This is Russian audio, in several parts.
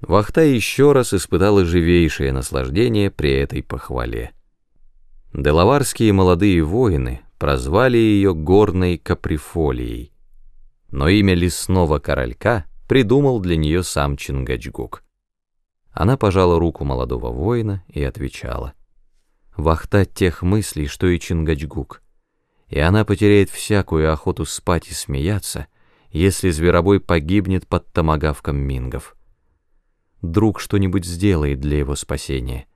Вахта еще раз испытала живейшее наслаждение при этой похвале. Делаварские молодые воины прозвали ее горной каприфолией, но имя лесного королька придумал для нее сам Чингачгук. Она пожала руку молодого воина и отвечала. Вахта тех мыслей, что и Чингачгук, и она потеряет всякую охоту спать и смеяться, если зверобой погибнет под томагавком мингов друг что-нибудь сделает для его спасения.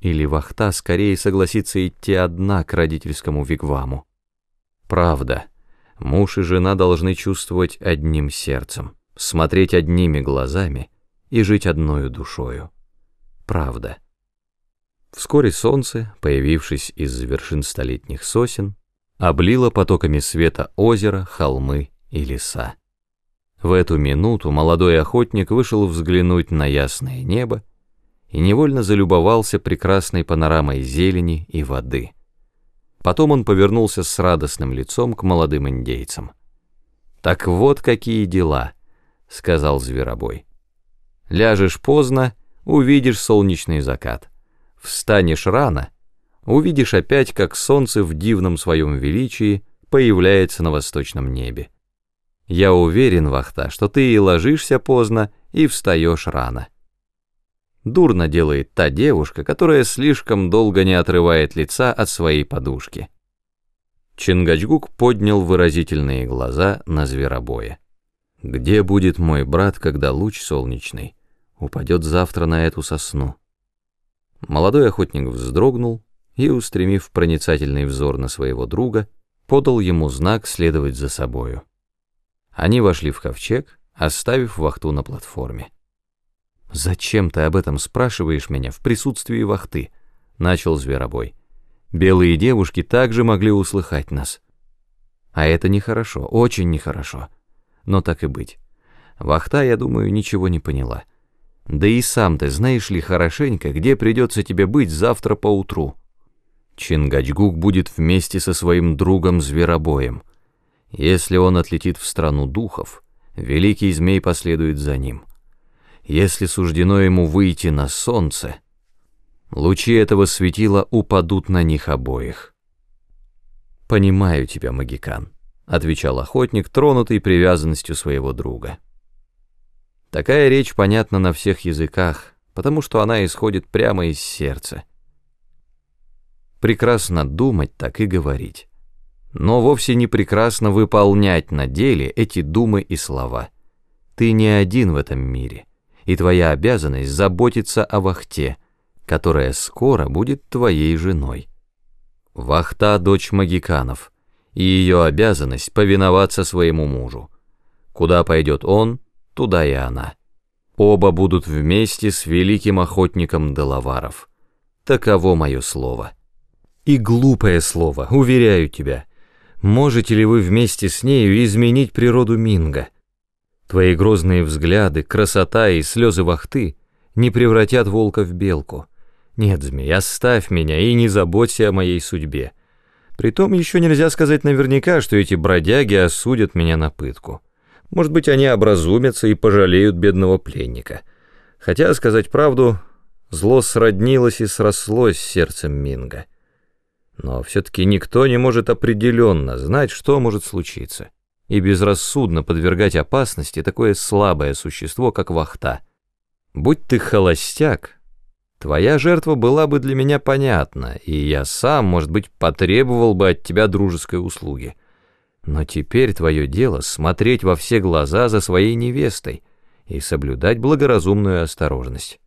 Или вахта скорее согласится идти одна к родительскому вигваму. Правда, муж и жена должны чувствовать одним сердцем, смотреть одними глазами и жить одною душою. Правда. Вскоре солнце, появившись из вершин столетних сосен, облило потоками света озера, холмы и леса. В эту минуту молодой охотник вышел взглянуть на ясное небо и невольно залюбовался прекрасной панорамой зелени и воды. Потом он повернулся с радостным лицом к молодым индейцам. «Так вот какие дела», — сказал Зверобой. «Ляжешь поздно, увидишь солнечный закат. Встанешь рано, увидишь опять, как солнце в дивном своем величии появляется на восточном небе. Я уверен, Вахта, что ты и ложишься поздно, и встаешь рано. Дурно делает та девушка, которая слишком долго не отрывает лица от своей подушки. Чингачгук поднял выразительные глаза на зверобоя. «Где будет мой брат, когда луч солнечный упадет завтра на эту сосну?» Молодой охотник вздрогнул и, устремив проницательный взор на своего друга, подал ему знак следовать за собою. Они вошли в ковчег, оставив вахту на платформе. «Зачем ты об этом спрашиваешь меня в присутствии вахты?» — начал Зверобой. «Белые девушки также могли услыхать нас. А это нехорошо, очень нехорошо. Но так и быть. Вахта, я думаю, ничего не поняла. Да и сам ты знаешь ли хорошенько, где придется тебе быть завтра поутру?» Чингачгук будет вместе со своим другом Зверобоем — если он отлетит в страну духов, великий змей последует за ним. Если суждено ему выйти на солнце, лучи этого светила упадут на них обоих. «Понимаю тебя, Магикан», — отвечал охотник, тронутый привязанностью своего друга. Такая речь понятна на всех языках, потому что она исходит прямо из сердца. Прекрасно думать, так и говорить но вовсе не прекрасно выполнять на деле эти думы и слова. Ты не один в этом мире, и твоя обязанность заботиться о вахте, которая скоро будет твоей женой. Вахта — дочь магиканов, и ее обязанность повиноваться своему мужу. Куда пойдет он, туда и она. Оба будут вместе с великим охотником Делаваров. Таково мое слово. И глупое слово, уверяю тебя — Можете ли вы вместе с нею изменить природу Минга? Твои грозные взгляды, красота и слезы вахты не превратят волка в белку. Нет, змей, оставь меня и не заботься о моей судьбе. Притом еще нельзя сказать наверняка, что эти бродяги осудят меня на пытку. Может быть, они образумятся и пожалеют бедного пленника. Хотя, сказать правду, зло сроднилось и срослось с сердцем Минга. Но все-таки никто не может определенно знать, что может случиться, и безрассудно подвергать опасности такое слабое существо, как вахта. Будь ты холостяк, твоя жертва была бы для меня понятна, и я сам, может быть, потребовал бы от тебя дружеской услуги. Но теперь твое дело — смотреть во все глаза за своей невестой и соблюдать благоразумную осторожность.